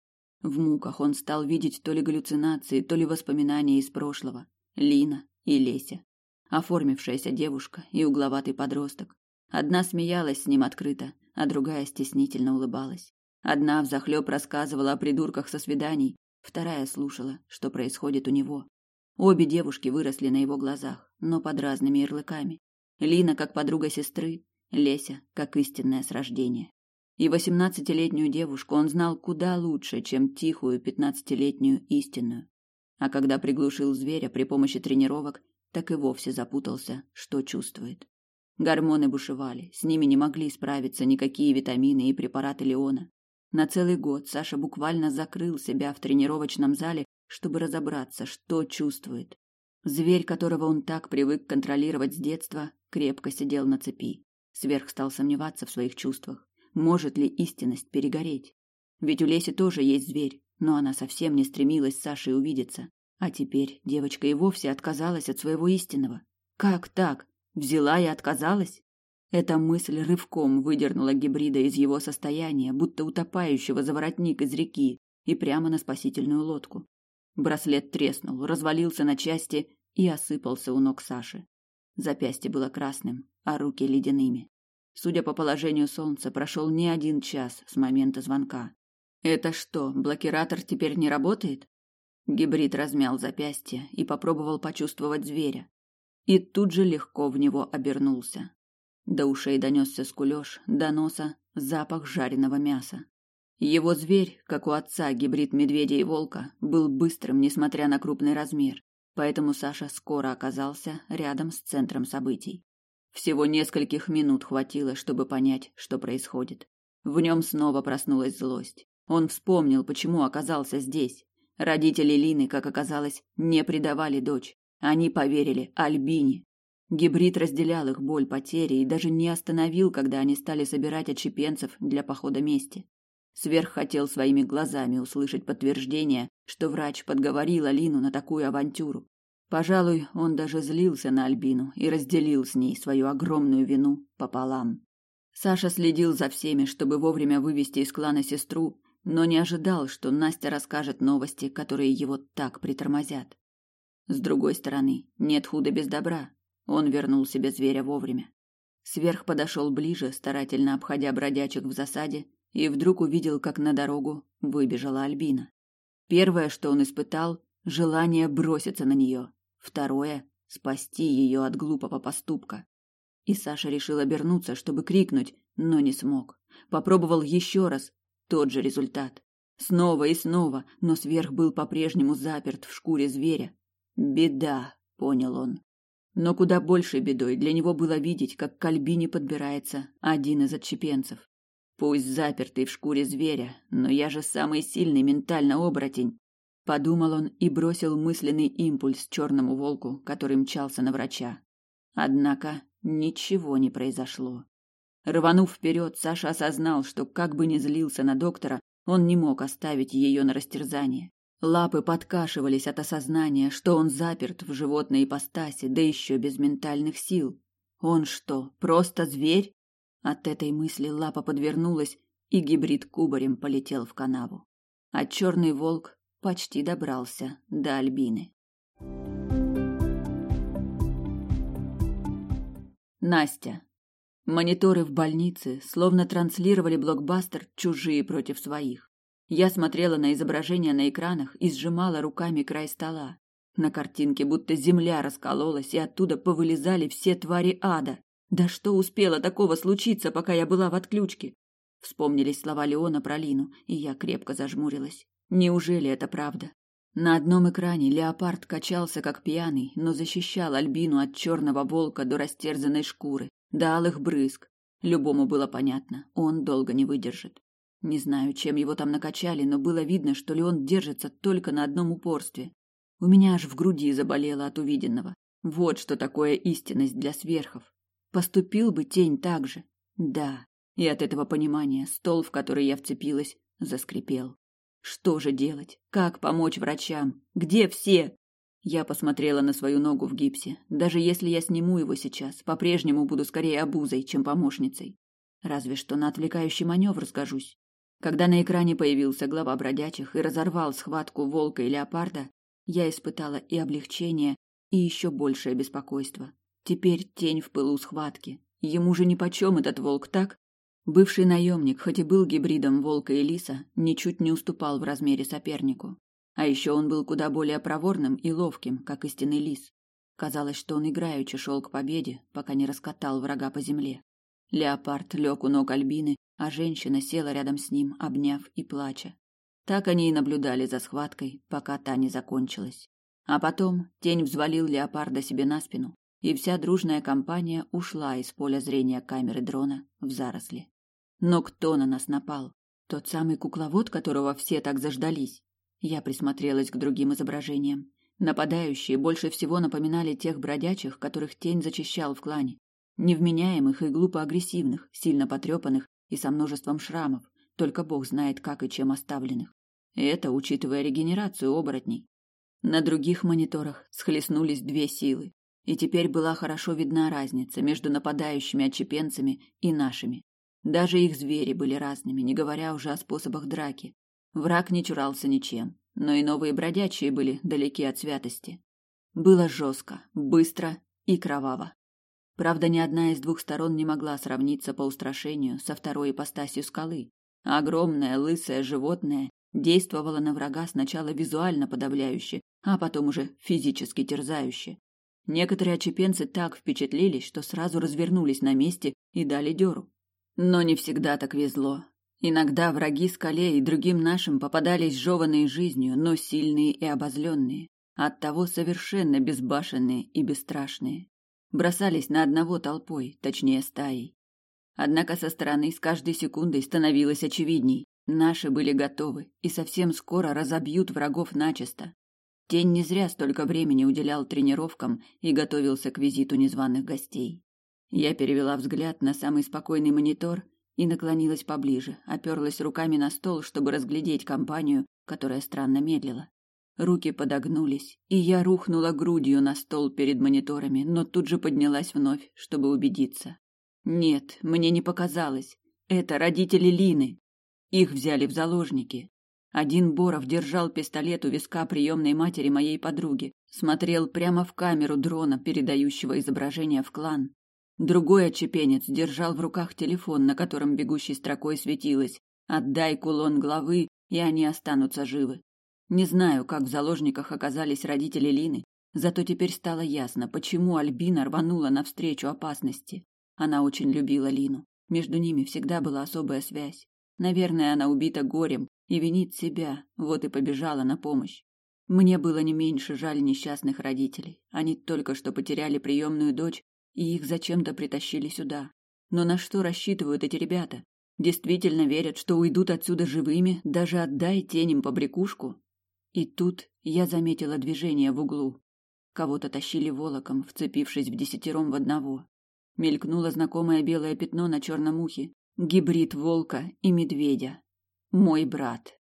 A: В муках он стал видеть то ли галлюцинации, то ли воспоминания из прошлого. Лина и Леся. Оформившаяся девушка и угловатый подросток. Одна смеялась с ним открыто, а другая стеснительно улыбалась. Одна взахлеб рассказывала о придурках со свиданий, Вторая слушала, что происходит у него. Обе девушки выросли на его глазах, но под разными ярлыками. Лина как подруга сестры, Леся как истинное с рождения. И восемнадцатилетнюю девушку он знал куда лучше, чем тихую пятнадцатилетнюю истинную. А когда приглушил зверя при помощи тренировок, так и вовсе запутался, что чувствует. Гормоны бушевали, с ними не могли справиться никакие витамины и препараты Леона. На целый год Саша буквально закрыл себя в тренировочном зале, чтобы разобраться, что чувствует. Зверь, которого он так привык контролировать с детства, крепко сидел на цепи. Сверх стал сомневаться в своих чувствах. Может ли истинность перегореть? Ведь у Леси тоже есть зверь, но она совсем не стремилась с Сашей увидеться. А теперь девочка и вовсе отказалась от своего истинного. Как так? Взяла и отказалась? Эта мысль рывком выдернула гибрида из его состояния, будто утопающего за воротник из реки, и прямо на спасительную лодку. Браслет треснул, развалился на части и осыпался у ног Саши. Запястье было красным, а руки ледяными. Судя по положению солнца, прошел не один час с момента звонка. Это что, блокиратор теперь не работает? Гибрид размял запястье и попробовал почувствовать зверя. И тут же легко в него обернулся. До ушей донесся скулеж, до носа запах жареного мяса. Его зверь, как у отца гибрид медведя и волка, был быстрым, несмотря на крупный размер, поэтому Саша скоро оказался рядом с центром событий. Всего нескольких минут хватило, чтобы понять, что происходит. В нем снова проснулась злость. Он вспомнил, почему оказался здесь. Родители Лины, как оказалось, не предавали дочь. Они поверили Альбине, Гибрид разделял их боль потери и даже не остановил, когда они стали собирать отщепенцев для похода мести. Сверх хотел своими глазами услышать подтверждение, что врач подговорил Алину на такую авантюру. Пожалуй, он даже злился на Альбину и разделил с ней свою огромную вину пополам. Саша следил за всеми, чтобы вовремя вывести из клана сестру, но не ожидал, что Настя расскажет новости, которые его так притормозят. С другой стороны, нет худа без добра. Он вернул себе зверя вовремя. Сверх подошел ближе, старательно обходя бродячих в засаде, и вдруг увидел, как на дорогу выбежала Альбина. Первое, что он испытал, желание броситься на нее. Второе спасти ее от глупого поступка. И Саша решил обернуться, чтобы крикнуть: но не смог. Попробовал еще раз, тот же результат. Снова и снова, но сверх был по-прежнему заперт в шкуре зверя. Беда, понял он. Но куда большей бедой для него было видеть, как к Альбине подбирается один из отщепенцев. Пусть запертый в шкуре зверя, но я же самый сильный ментально оборотень. Подумал он и бросил мысленный импульс черному волку, который мчался на врача. Однако ничего не произошло. Рванув вперед, Саша осознал, что как бы ни злился на доктора, он не мог оставить ее на растерзание. Лапы подкашивались от осознания, что он заперт в животной ипостаси, да еще без ментальных сил. Он что, просто зверь? От этой мысли лапа подвернулась, и гибрид кубарем полетел в канаву. А черный волк почти добрался до Альбины. Настя. Мониторы в больнице словно транслировали блокбастер «Чужие против своих». Я смотрела на изображения на экранах и сжимала руками край стола. На картинке будто земля раскололась, и оттуда повылезали все твари ада. Да что успело такого случиться, пока я была в отключке? Вспомнились слова Леона про Лину, и я крепко зажмурилась. Неужели это правда? На одном экране леопард качался как пьяный, но защищал Альбину от черного волка до растерзанной шкуры до алых брызг. Любому было понятно, он долго не выдержит. Не знаю, чем его там накачали, но было видно, что Леон держится только на одном упорстве. У меня аж в груди заболело от увиденного. Вот что такое истинность для сверхов. Поступил бы тень так же. Да. И от этого понимания стол, в который я вцепилась, заскрипел. Что же делать? Как помочь врачам? Где все? Я посмотрела на свою ногу в гипсе. Даже если я сниму его сейчас, по-прежнему буду скорее обузой, чем помощницей. Разве что на отвлекающий маневр сгожусь. Когда на экране появился глава бродячих и разорвал схватку волка и леопарда, я испытала и облегчение, и еще большее беспокойство. Теперь тень в пылу схватки. Ему же нипочем этот волк, так? Бывший наемник, хоть и был гибридом волка и лиса, ничуть не уступал в размере сопернику. А еще он был куда более проворным и ловким, как истинный лис. Казалось, что он играючи шел к победе, пока не раскатал врага по земле. Леопард лег у ног Альбины, а женщина села рядом с ним, обняв и плача. Так они и наблюдали за схваткой, пока та не закончилась. А потом тень взвалил леопарда себе на спину, и вся дружная компания ушла из поля зрения камеры дрона в заросли. Но кто на нас напал? Тот самый кукловод, которого все так заждались? Я присмотрелась к другим изображениям. Нападающие больше всего напоминали тех бродячих, которых тень зачищал в клане. Невменяемых и глупо агрессивных, сильно потрепанных и со множеством шрамов, только бог знает как и чем оставленных. это учитывая регенерацию оборотней. На других мониторах схлестнулись две силы, и теперь была хорошо видна разница между нападающими отчепенцами и нашими. Даже их звери были разными, не говоря уже о способах драки, Враг не чурался ничем, но и новые бродячие были далеки от святости. Было жестко, быстро и кроваво. Правда, ни одна из двух сторон не могла сравниться по устрашению со второй ипостасью скалы. Огромное лысое животное действовало на врага сначала визуально подавляюще, а потом уже физически терзающе. Некоторые очепенцы так впечатлились, что сразу развернулись на месте и дали дёру. Но не всегда так везло. Иногда враги скале и другим нашим попадались жеванные жизнью, но сильные и обозленные, оттого совершенно безбашенные и бесстрашные. Бросались на одного толпой, точнее стаей. Однако со стороны с каждой секундой становилось очевидней. Наши были готовы и совсем скоро разобьют врагов начисто. Тень не зря столько времени уделял тренировкам и готовился к визиту незваных гостей. Я перевела взгляд на самый спокойный монитор и наклонилась поближе, оперлась руками на стол, чтобы разглядеть компанию, которая странно медлила. Руки подогнулись, и я рухнула грудью на стол перед мониторами, но тут же поднялась вновь, чтобы убедиться. Нет, мне не показалось. Это родители Лины. Их взяли в заложники. Один Боров держал пистолет у виска приемной матери моей подруги, смотрел прямо в камеру дрона, передающего изображение в клан, Другой отчепенец держал в руках телефон, на котором бегущей строкой светилось «Отдай кулон главы, и они останутся живы». Не знаю, как в заложниках оказались родители Лины, зато теперь стало ясно, почему Альбина рванула навстречу опасности. Она очень любила Лину. Между ними всегда была особая связь. Наверное, она убита горем и винит себя, вот и побежала на помощь. Мне было не меньше жаль несчастных родителей. Они только что потеряли приемную дочь, и их зачем-то притащили сюда. Но на что рассчитывают эти ребята? Действительно верят, что уйдут отсюда живыми, даже отдай теням побрякушку? И тут я заметила движение в углу. Кого-то тащили волоком, вцепившись в десятером в одного. Мелькнуло знакомое белое пятно на черном ухе. Гибрид волка и медведя. Мой брат.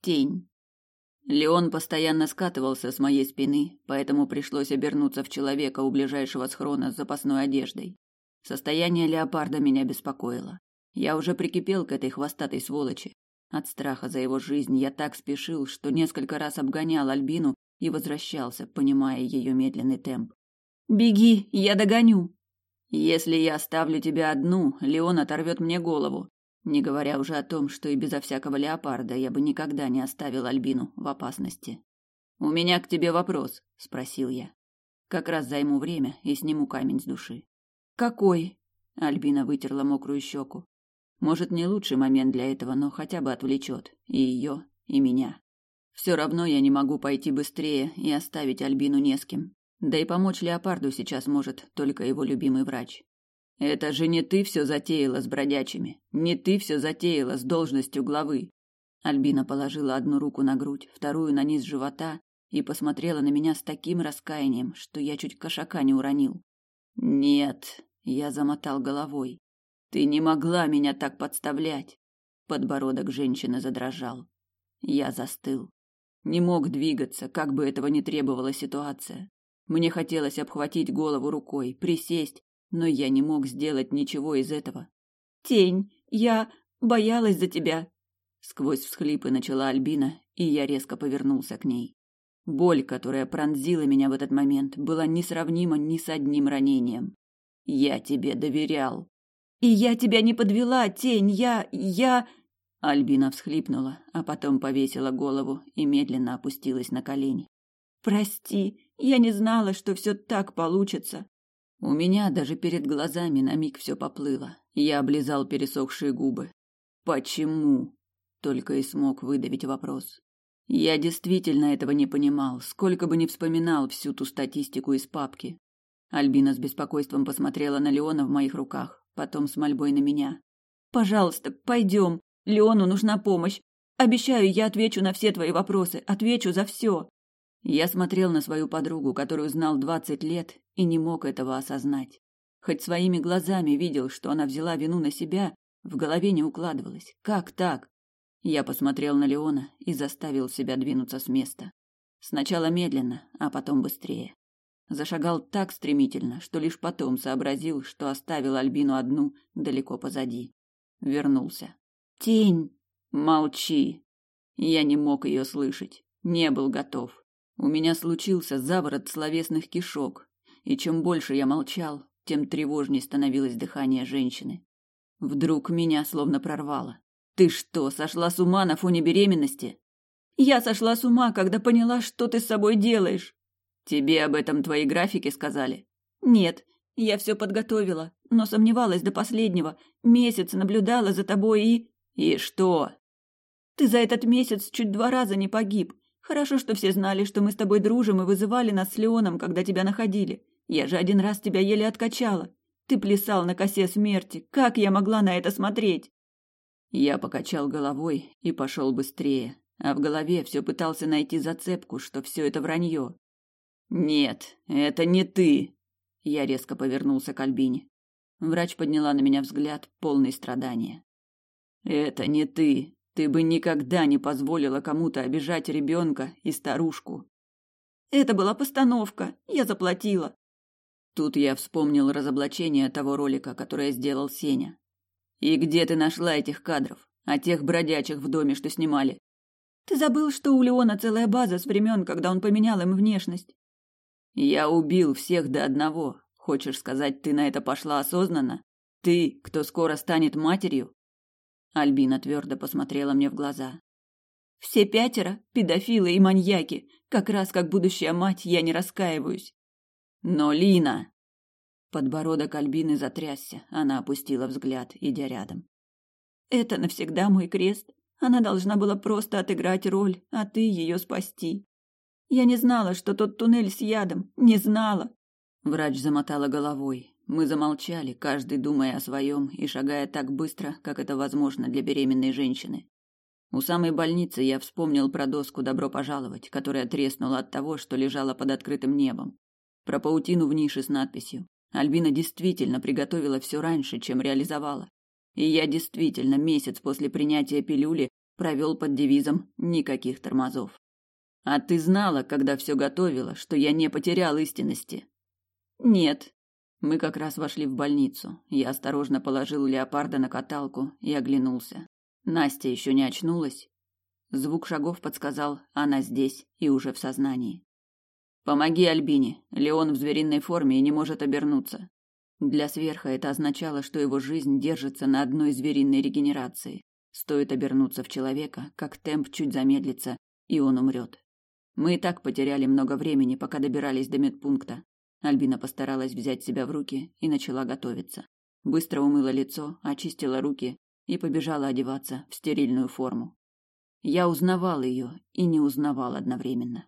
A: Тень. Леон постоянно скатывался с моей спины, поэтому пришлось обернуться в человека у ближайшего схрона с запасной одеждой. Состояние леопарда меня беспокоило. Я уже прикипел к этой хвостатой сволочи. От страха за его жизнь я так спешил, что несколько раз обгонял Альбину и возвращался, понимая ее медленный темп. «Беги, я догоню!» «Если я оставлю тебя одну, Леон оторвет мне голову», не говоря уже о том, что и безо всякого леопарда я бы никогда не оставил Альбину в опасности. «У меня к тебе вопрос», — спросил я. «Как раз займу время и сниму камень с души». «Какой?» — Альбина вытерла мокрую щеку. «Может, не лучший момент для этого, но хотя бы отвлечет и ее, и меня. Все равно я не могу пойти быстрее и оставить Альбину не с кем. Да и помочь леопарду сейчас может только его любимый врач. Это же не ты все затеяла с бродячими, не ты все затеяла с должностью главы. Альбина положила одну руку на грудь, вторую на низ живота и посмотрела на меня с таким раскаянием, что я чуть кошака не уронил. Нет, я замотал головой. Ты не могла меня так подставлять. Подбородок женщины задрожал. Я застыл. Не мог двигаться, как бы этого ни требовала ситуация. Мне хотелось обхватить голову рукой, присесть, но я не мог сделать ничего из этого. «Тень, я боялась за тебя!» Сквозь всхлипы начала Альбина, и я резко повернулся к ней. Боль, которая пронзила меня в этот момент, была несравнима ни с одним ранением. «Я тебе доверял!» «И я тебя не подвела, Тень, я... я...» Альбина всхлипнула, а потом повесила голову и медленно опустилась на колени. «Прости, я не знала, что все так получится. У меня даже перед глазами на миг все поплыло. Я облизал пересохшие губы. Почему? Только и смог выдавить вопрос. Я действительно этого не понимал, сколько бы ни вспоминал всю ту статистику из папки. Альбина с беспокойством посмотрела на Леона в моих руках, потом с мольбой на меня. Пожалуйста, пойдем. Леону нужна помощь. Обещаю, я отвечу на все твои вопросы, отвечу за все. Я смотрел на свою подругу, которую знал двадцать лет, и не мог этого осознать. Хоть своими глазами видел, что она взяла вину на себя, в голове не укладывалось. Как так? Я посмотрел на Леона и заставил себя двинуться с места. Сначала медленно, а потом быстрее. Зашагал так стремительно, что лишь потом сообразил, что оставил Альбину одну далеко позади. Вернулся. «Тень!» «Молчи!» Я не мог ее слышать, не был готов. У меня случился заворот словесных кишок, и чем больше я молчал, тем тревожнее становилось дыхание женщины. Вдруг меня словно прорвало. Ты что, сошла с ума на фоне беременности? Я сошла с ума, когда поняла, что ты с собой делаешь. Тебе об этом твои графики сказали? Нет, я все подготовила, но сомневалась до последнего. Месяц наблюдала за тобой и... И что? Ты за этот месяц чуть два раза не погиб. Хорошо, что все знали, что мы с тобой дружим и вызывали нас с Леоном, когда тебя находили. Я же один раз тебя еле откачала. Ты плясал на косе смерти. Как я могла на это смотреть? Я покачал головой и пошел быстрее, а в голове все пытался найти зацепку, что все это вранье. Нет, это не ты. Я резко повернулся к Альбине. Врач подняла на меня взгляд, полный страдания. Это не ты. Ты бы никогда не позволила кому-то обижать ребенка и старушку. Это была постановка, я заплатила. Тут я вспомнил разоблачение того ролика, которое сделал Сеня. И где ты нашла этих кадров? А тех бродячих в доме, что снимали? Ты забыл, что у Леона целая база с времен, когда он поменял им внешность? Я убил всех до одного. Хочешь сказать, ты на это пошла осознанно? Ты, кто скоро станет матерью? Альбина твердо посмотрела мне в глаза. Все пятеро – педофилы и маньяки. Как раз как будущая мать я не раскаиваюсь.
B: Но Лина... Подбородок Альбины затрясся, она опустила взгляд, идя рядом.
A: Это навсегда мой крест. Она должна была просто отыграть роль, а ты ее спасти. Я не знала, что тот туннель с ядом, не знала.
B: Врач замотала головой. Мы замолчали, каждый думая о своем и шагая так быстро, как это возможно для беременной женщины. У самой больницы я вспомнил про доску «Добро пожаловать», которая треснула от того, что лежала под открытым небом. Про паутину в нише с надписью Альбина действительно приготовила все раньше, чем реализовала. И я действительно месяц после принятия пилюли провел под девизом «никаких тормозов». А ты знала, когда все готовила, что я не потерял истинности?
A: Нет.
B: Мы как раз вошли в больницу. Я осторожно положил леопарда на каталку и оглянулся. Настя еще не очнулась. Звук шагов подсказал, она здесь и уже в сознании. Помоги Альбине. Леон в звериной форме и не может обернуться. Для сверха это означало, что его жизнь держится на одной звериной регенерации. Стоит обернуться в человека, как темп чуть замедлится, и он умрет. Мы и так потеряли много времени, пока добирались до медпункта. Альбина постаралась взять себя в руки и начала готовиться. Быстро умыла лицо, очистила руки и побежала одеваться в стерильную форму. Я узнавал ее и не узнавал одновременно.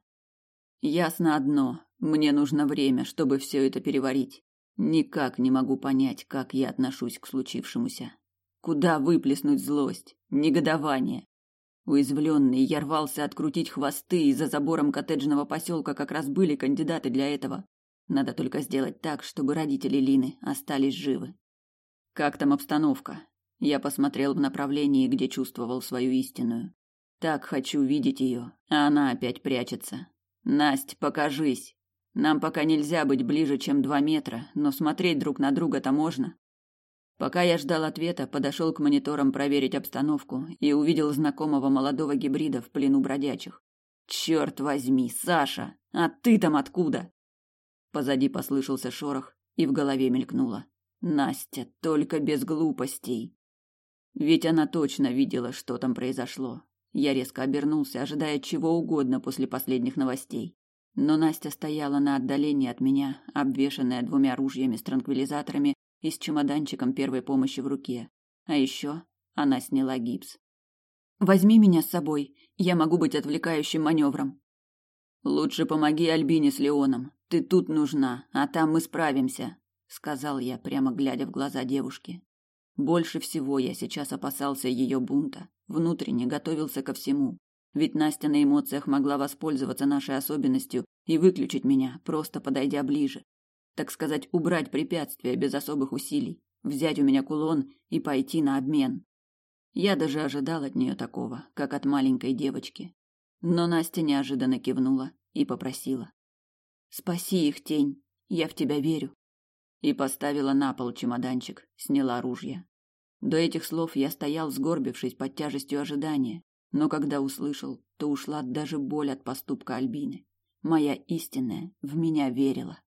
B: Ясно одно: мне нужно время, чтобы все это переварить. Никак не могу понять, как я отношусь к случившемуся. Куда выплеснуть злость, негодование? Уязвленный, я рвался открутить хвосты, и за забором коттеджного поселка как раз были кандидаты для этого. Надо только сделать так, чтобы родители Лины остались живы. Как там обстановка? Я посмотрел в направлении, где чувствовал свою истинную. Так хочу видеть ее, а она опять прячется. Насть, покажись. Нам пока нельзя быть ближе, чем два метра, но смотреть друг на друга-то можно. Пока я ждал ответа, подошел к мониторам проверить обстановку и увидел знакомого молодого гибрида в плену бродячих. Черт возьми, Саша, а ты там откуда? Позади послышался шорох, и в голове мелькнуло: Настя, только без глупостей. Ведь она точно видела, что там произошло. Я резко обернулся, ожидая чего угодно после последних новостей. Но Настя стояла на отдалении от меня, обвешанная двумя ружьями с транквилизаторами и с чемоданчиком первой помощи в руке. А еще она сняла гипс.
A: Возьми меня с собой, я могу быть отвлекающим маневром.
B: Лучше помоги Альбине с Леоном. Ты тут нужна, а там мы справимся, сказал я, прямо глядя в глаза девушки. Больше всего я сейчас опасался ее бунта, внутренне готовился ко всему. Ведь Настя на эмоциях могла воспользоваться нашей особенностью и выключить меня, просто подойдя ближе. Так сказать, убрать препятствия без особых усилий, взять у меня кулон и пойти на обмен. Я даже ожидал от нее такого, как от маленькой девочки. Но Настя неожиданно кивнула и попросила: "Спаси их, тень. Я в тебя верю". И поставила на пол чемоданчик, сняла оружие. До этих слов я стоял, сгорбившись под тяжестью ожидания, но когда услышал, то ушла даже боль от поступка Альбины. Моя истинная в меня верила.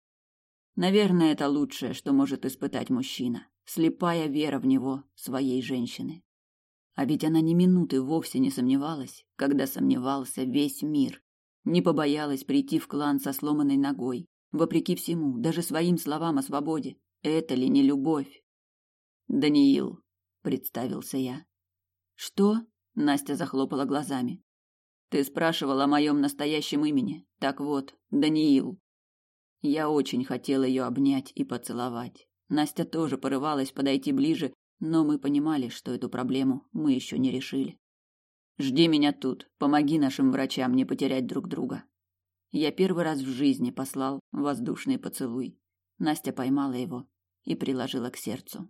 B: Наверное, это лучшее, что может испытать мужчина, слепая вера в него, своей женщины. А ведь она ни минуты вовсе не сомневалась, когда сомневался весь мир. Не побоялась прийти в клан со сломанной ногой, вопреки всему, даже своим словам о свободе. Это ли не любовь? Даниил, представился я. Что? Настя захлопала глазами. Ты спрашивал о моем настоящем имени. Так вот, Даниил. Я очень хотел ее обнять и поцеловать. Настя тоже порывалась подойти ближе, но мы понимали, что эту проблему мы еще не решили. Жди меня тут. Помоги нашим врачам не потерять друг друга. Я первый раз в жизни послал воздушный поцелуй. Настя поймала его и приложила к сердцу.